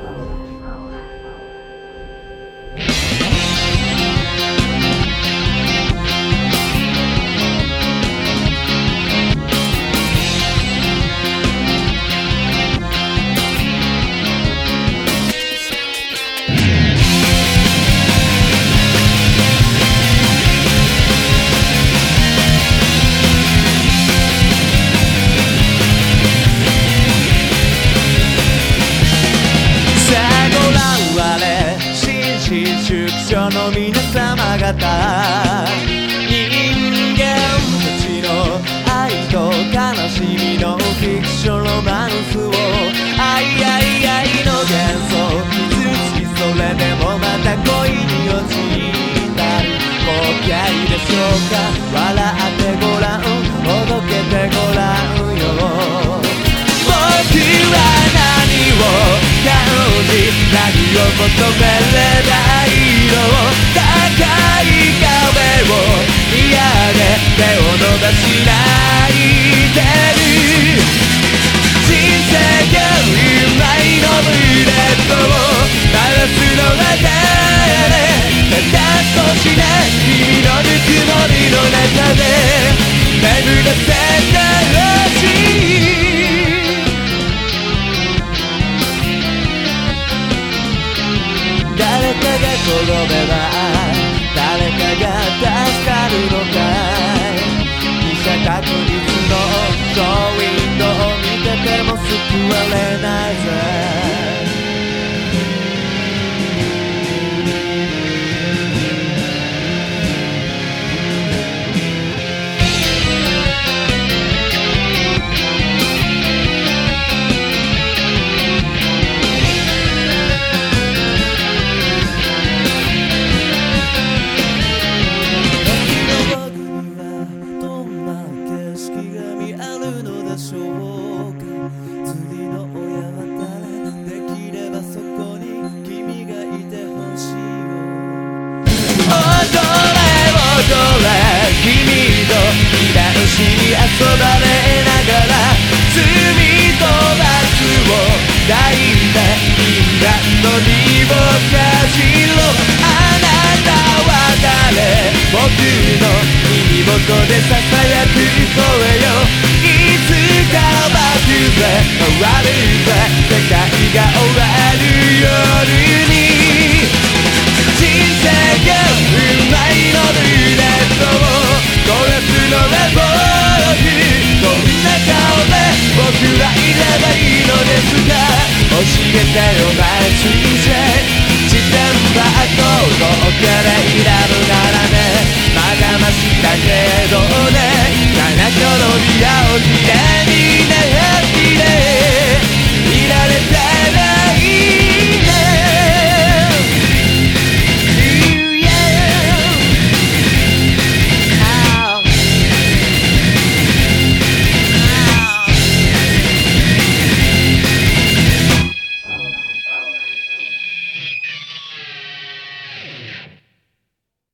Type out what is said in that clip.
Oh. 人間たちの愛と悲しみのフィクションロマンスを愛愛愛の幻想。傷つきそれでもまた恋に落ちた。り後悔でしょうか笑ってごらんほどけてごらんよ僕は何を感じ何を求めればいい？little bit. の耳元で囁く声よいつか爆で終わるぜ世界が終わる夜に人生がうまいのルーレットを壊すのは僕どんな顔で僕はいればいいのですか教えてよマイチージェ地点はどこから選ぶ